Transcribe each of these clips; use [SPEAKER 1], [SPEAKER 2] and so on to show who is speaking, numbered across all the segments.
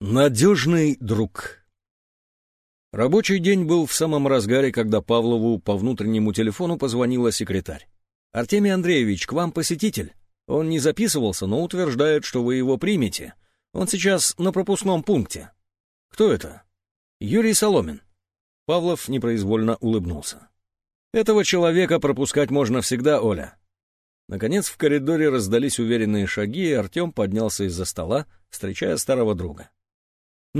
[SPEAKER 1] Надежный друг. Рабочий день был в самом разгаре, когда Павлову по внутреннему телефону позвонила секретарь. «Артемий Андреевич, к вам посетитель. Он не записывался, но утверждает, что вы его примете. Он сейчас на пропускном пункте». «Кто это?» «Юрий Соломин». Павлов непроизвольно улыбнулся. «Этого человека пропускать можно всегда, Оля». Наконец в коридоре раздались уверенные шаги, и Артем поднялся из-за стола, встречая старого друга.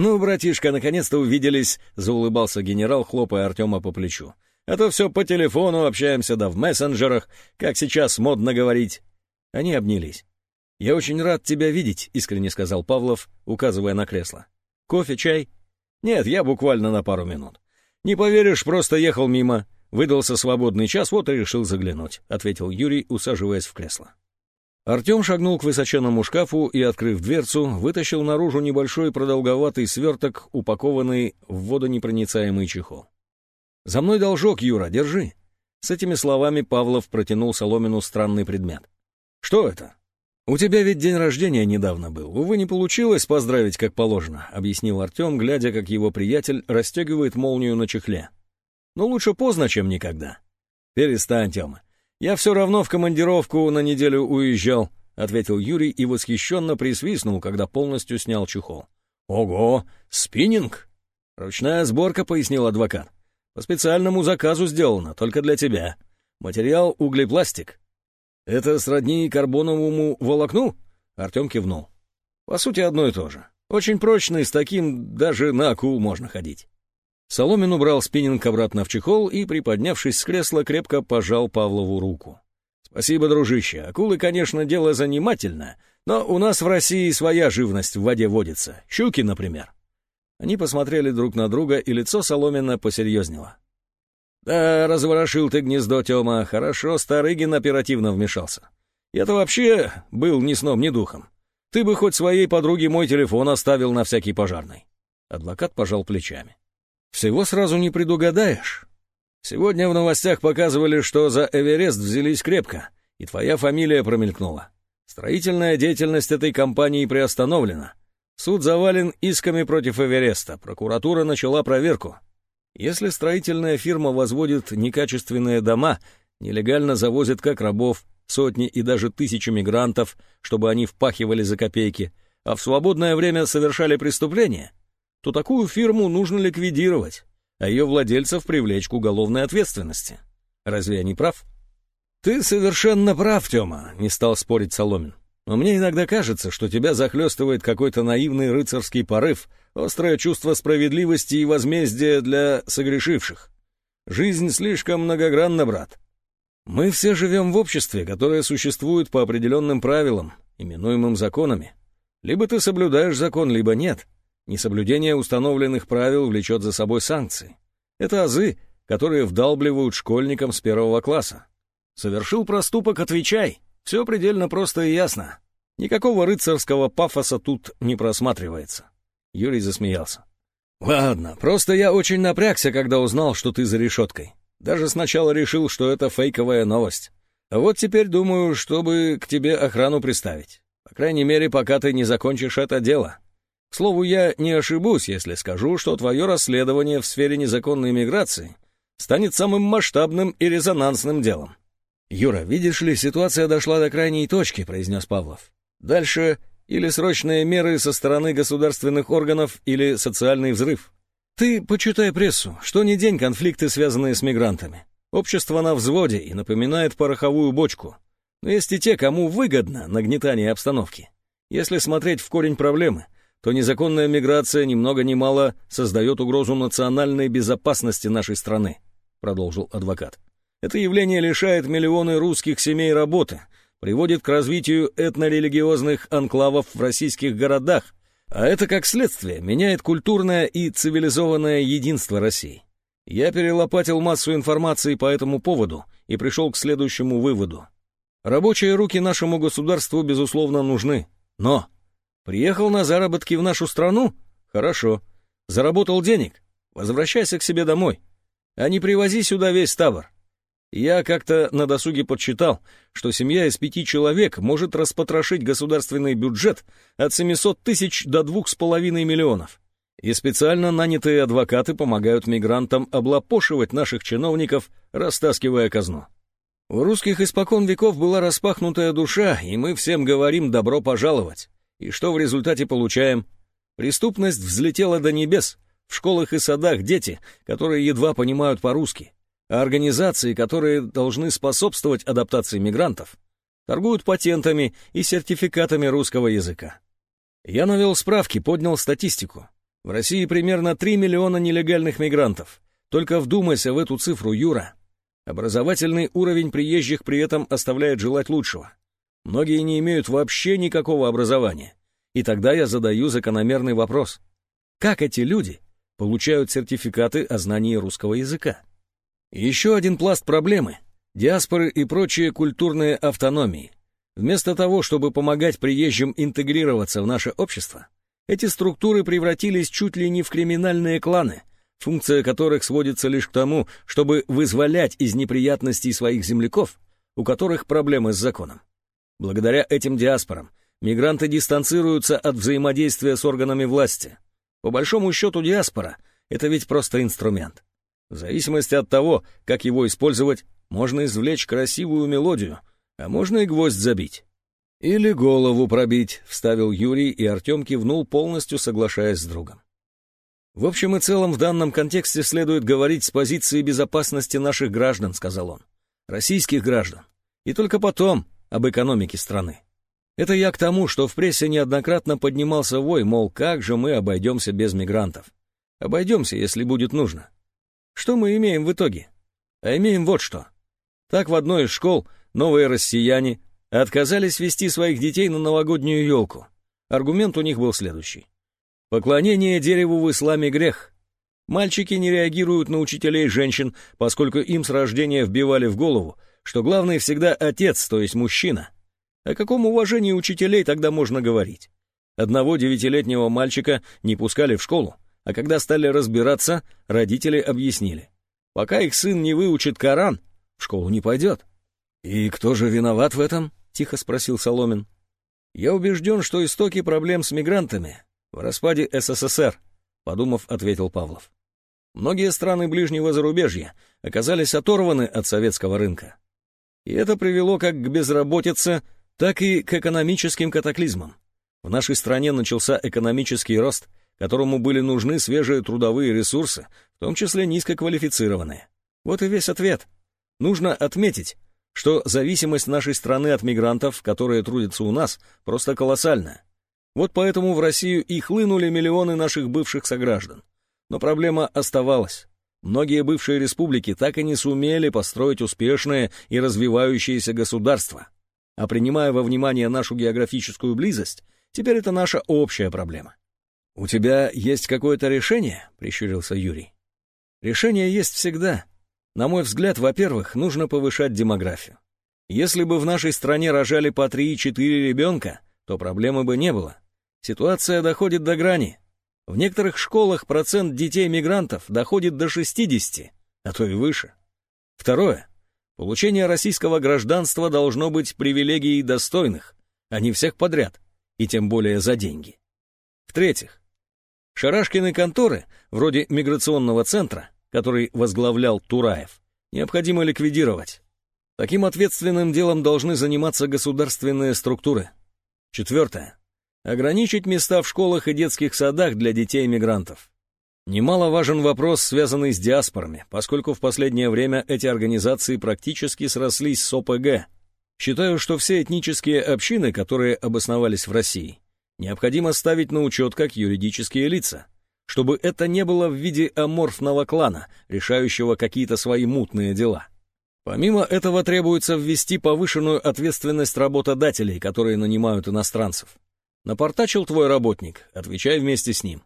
[SPEAKER 1] «Ну, братишка, наконец-то увиделись», — заулыбался генерал, хлопая Артема по плечу. «А то все по телефону общаемся, да в мессенджерах, как сейчас модно говорить». Они обнялись. «Я очень рад тебя видеть», — искренне сказал Павлов, указывая на кресло. «Кофе, чай?» «Нет, я буквально на пару минут». «Не поверишь, просто ехал мимо. Выдался свободный час, вот и решил заглянуть», — ответил Юрий, усаживаясь в кресло. Артем шагнул к высоченному шкафу и, открыв дверцу, вытащил наружу небольшой продолговатый сверток, упакованный в водонепроницаемый чехол. «За мной должок, Юра, держи!» С этими словами Павлов протянул Соломину странный предмет. «Что это?» «У тебя ведь день рождения недавно был. Увы, не получилось поздравить как положено», — объяснил Артем, глядя, как его приятель расстегивает молнию на чехле. «Но лучше поздно, чем никогда». «Перестань, Тёма. «Я все равно в командировку на неделю уезжал», — ответил Юрий и восхищенно присвистнул, когда полностью снял чехол. «Ого, спиннинг!» «Ручная сборка», — пояснил адвокат. «По специальному заказу сделано, только для тебя. Материал углепластик». «Это сродни карбоновому волокну?» Артем кивнул. «По сути, одно и то же. Очень прочный, с таким даже на акул можно ходить». Соломин убрал спиннинг обратно в чехол и, приподнявшись с кресла, крепко пожал Павлову руку. «Спасибо, дружище. Акулы, конечно, дело занимательное, но у нас в России своя живность в воде водится. Щуки, например». Они посмотрели друг на друга, и лицо Соломина посерьезнело. «Да, разворошил ты гнездо, Тёма. Хорошо, Старыгин оперативно вмешался. Я-то вообще был ни сном, ни духом. Ты бы хоть своей подруге мой телефон оставил на всякий пожарный». Адвокат пожал плечами. Всего сразу не предугадаешь. Сегодня в новостях показывали, что за Эверест взялись крепко, и твоя фамилия промелькнула. Строительная деятельность этой компании приостановлена. Суд завален исками против Эвереста, прокуратура начала проверку. Если строительная фирма возводит некачественные дома, нелегально завозит как рабов, сотни и даже тысячи мигрантов, чтобы они впахивали за копейки, а в свободное время совершали преступления, то такую фирму нужно ликвидировать, а ее владельцев привлечь к уголовной ответственности. Разве я не прав? Ты совершенно прав, Тёма, не стал спорить Соломин. Но мне иногда кажется, что тебя захлестывает какой-то наивный рыцарский порыв, острое чувство справедливости и возмездия для согрешивших. Жизнь слишком многогранна, брат. Мы все живем в обществе, которое существует по определенным правилам, именуемым законами. Либо ты соблюдаешь закон, либо нет. Несоблюдение установленных правил влечет за собой санкции. Это азы, которые вдалбливают школьникам с первого класса. Совершил проступок — отвечай. Все предельно просто и ясно. Никакого рыцарского пафоса тут не просматривается. Юрий засмеялся. «Ладно, просто я очень напрягся, когда узнал, что ты за решеткой. Даже сначала решил, что это фейковая новость. А вот теперь думаю, чтобы к тебе охрану приставить. По крайней мере, пока ты не закончишь это дело. К слову, я не ошибусь, если скажу, что твое расследование в сфере незаконной миграции станет самым масштабным и резонансным делом. «Юра, видишь ли, ситуация дошла до крайней точки», — произнес Павлов. «Дальше или срочные меры со стороны государственных органов, или социальный взрыв. Ты почитай прессу, что не день конфликты, связанные с мигрантами. Общество на взводе и напоминает пороховую бочку. Но есть и те, кому выгодно нагнетание обстановки. Если смотреть в корень проблемы — то незаконная миграция ни много ни мало создает угрозу национальной безопасности нашей страны, продолжил адвокат. Это явление лишает миллионы русских семей работы, приводит к развитию этнорелигиозных анклавов в российских городах, а это, как следствие, меняет культурное и цивилизованное единство России. Я перелопатил массу информации по этому поводу и пришел к следующему выводу. Рабочие руки нашему государству, безусловно, нужны, но Приехал на заработки в нашу страну? Хорошо. Заработал денег? Возвращайся к себе домой. А не привози сюда весь табор. Я как-то на досуге подсчитал, что семья из пяти человек может распотрошить государственный бюджет от 700 тысяч до 2,5 миллионов. И специально нанятые адвокаты помогают мигрантам облапошивать наших чиновников, растаскивая казну. У русских испокон веков была распахнутая душа, и мы всем говорим «добро пожаловать». И что в результате получаем? Преступность взлетела до небес. В школах и садах дети, которые едва понимают по-русски. А организации, которые должны способствовать адаптации мигрантов, торгуют патентами и сертификатами русского языка. Я навел справки, поднял статистику. В России примерно 3 миллиона нелегальных мигрантов. Только вдумайся в эту цифру, Юра. Образовательный уровень приезжих при этом оставляет желать лучшего. Многие не имеют вообще никакого образования. И тогда я задаю закономерный вопрос. Как эти люди получают сертификаты о знании русского языка? Еще один пласт проблемы – диаспоры и прочие культурные автономии. Вместо того, чтобы помогать приезжим интегрироваться в наше общество, эти структуры превратились чуть ли не в криминальные кланы, функция которых сводится лишь к тому, чтобы вызволять из неприятностей своих земляков, у которых проблемы с законом. Благодаря этим диаспорам мигранты дистанцируются от взаимодействия с органами власти. По большому счету диаспора — это ведь просто инструмент. В зависимости от того, как его использовать, можно извлечь красивую мелодию, а можно и гвоздь забить. «Или голову пробить», — вставил Юрий, и Артем кивнул, полностью соглашаясь с другом. «В общем и целом, в данном контексте следует говорить с позиции безопасности наших граждан», — сказал он. «Российских граждан. И только потом об экономике страны. Это я к тому, что в прессе неоднократно поднимался вой, мол, как же мы обойдемся без мигрантов. Обойдемся, если будет нужно. Что мы имеем в итоге? А имеем вот что. Так в одной из школ новые россияне отказались вести своих детей на новогоднюю елку. Аргумент у них был следующий. Поклонение дереву в исламе грех. Мальчики не реагируют на учителей женщин, поскольку им с рождения вбивали в голову, что главный всегда отец, то есть мужчина. О каком уважении учителей тогда можно говорить? Одного девятилетнего мальчика не пускали в школу, а когда стали разбираться, родители объяснили. Пока их сын не выучит Коран, в школу не пойдет. «И кто же виноват в этом?» — тихо спросил Соломин. «Я убежден, что истоки проблем с мигрантами в распаде СССР, подумав, ответил Павлов. Многие страны ближнего зарубежья оказались оторваны от советского рынка. И это привело как к безработице, так и к экономическим катаклизмам. В нашей стране начался экономический рост, которому были нужны свежие трудовые ресурсы, в том числе низкоквалифицированные. Вот и весь ответ. Нужно отметить, что зависимость нашей страны от мигрантов, которые трудятся у нас, просто колоссальная. Вот поэтому в Россию и хлынули миллионы наших бывших сограждан. Но проблема оставалась. Многие бывшие республики так и не сумели построить успешное и развивающееся государство. А принимая во внимание нашу географическую близость, теперь это наша общая проблема. «У тебя есть какое-то решение?» — прищурился Юрий. «Решение есть всегда. На мой взгляд, во-первых, нужно повышать демографию. Если бы в нашей стране рожали по 3-4 ребенка, то проблемы бы не было. Ситуация доходит до грани. В некоторых школах процент детей-мигрантов доходит до 60, а то и выше. Второе. Получение российского гражданства должно быть привилегией достойных, а не всех подряд, и тем более за деньги. В-третьих, шарашкины конторы, вроде миграционного центра, который возглавлял Тураев, необходимо ликвидировать. Таким ответственным делом должны заниматься государственные структуры. Четвертое. Ограничить места в школах и детских садах для детей-мигрантов. Немаловажен вопрос, связанный с диаспорами, поскольку в последнее время эти организации практически срослись с ОПГ. Считаю, что все этнические общины, которые обосновались в России, необходимо ставить на учет как юридические лица, чтобы это не было в виде аморфного клана, решающего какие-то свои мутные дела. Помимо этого требуется ввести повышенную ответственность работодателей, которые нанимают иностранцев. Напортачил твой работник, отвечай вместе с ним.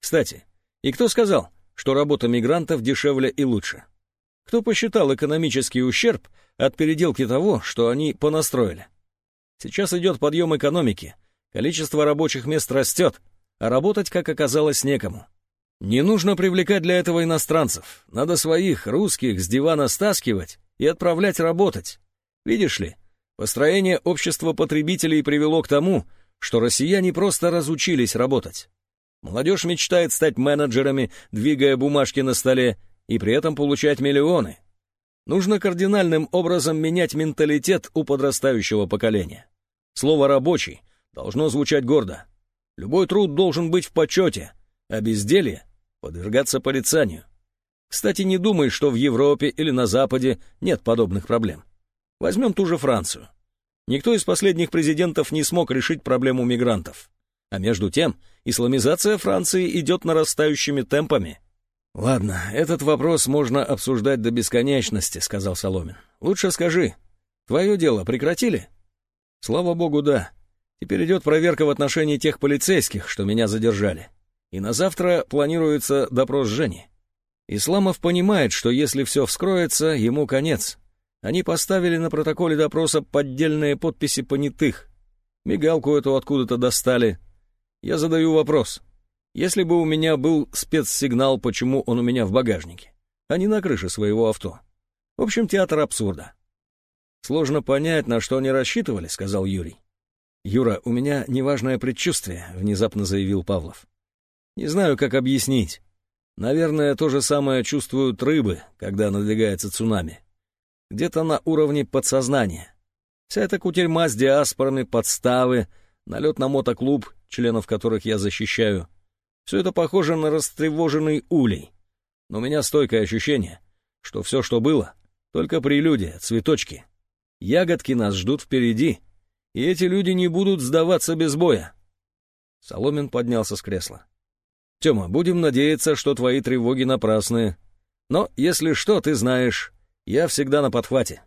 [SPEAKER 1] Кстати, и кто сказал, что работа мигрантов дешевле и лучше? Кто посчитал экономический ущерб от переделки того, что они понастроили? Сейчас идет подъем экономики, количество рабочих мест растет, а работать, как оказалось, некому. Не нужно привлекать для этого иностранцев. Надо своих, русских, с дивана стаскивать и отправлять работать. Видишь ли, построение общества потребителей привело к тому, что россияне просто разучились работать. Молодежь мечтает стать менеджерами, двигая бумажки на столе, и при этом получать миллионы. Нужно кардинальным образом менять менталитет у подрастающего поколения. Слово «рабочий» должно звучать гордо. Любой труд должен быть в почете, а безделье — подвергаться порицанию. Кстати, не думай, что в Европе или на Западе нет подобных проблем. Возьмем ту же Францию. Никто из последних президентов не смог решить проблему мигрантов. А между тем, исламизация Франции идет нарастающими темпами. «Ладно, этот вопрос можно обсуждать до бесконечности», — сказал Соломин. «Лучше скажи, твое дело прекратили?» «Слава богу, да. Теперь идет проверка в отношении тех полицейских, что меня задержали. И на завтра планируется допрос Жени. Исламов понимает, что если все вскроется, ему конец. Они поставили на протоколе допроса поддельные подписи понятых. Мигалку эту откуда-то достали. Я задаю вопрос. Если бы у меня был спецсигнал, почему он у меня в багажнике, а не на крыше своего авто? В общем, театр абсурда. «Сложно понять, на что они рассчитывали», — сказал Юрий. «Юра, у меня неважное предчувствие», — внезапно заявил Павлов. «Не знаю, как объяснить. Наверное, то же самое чувствуют рыбы, когда надвигается цунами. Где-то на уровне подсознания. Вся эта кутерьма с диаспорами, подставы, налет на мотоклуб, членов которых я защищаю — все это похоже на растревоженный улей. Но у меня стойкое ощущение, что все, что было, только прелюдия, цветочки. Ягодки нас ждут впереди, и эти люди не будут сдаваться без боя. Соломин поднялся с кресла. «Тема, будем надеяться, что твои тревоги напрасные. Но, если что, ты знаешь, я всегда на подхвате».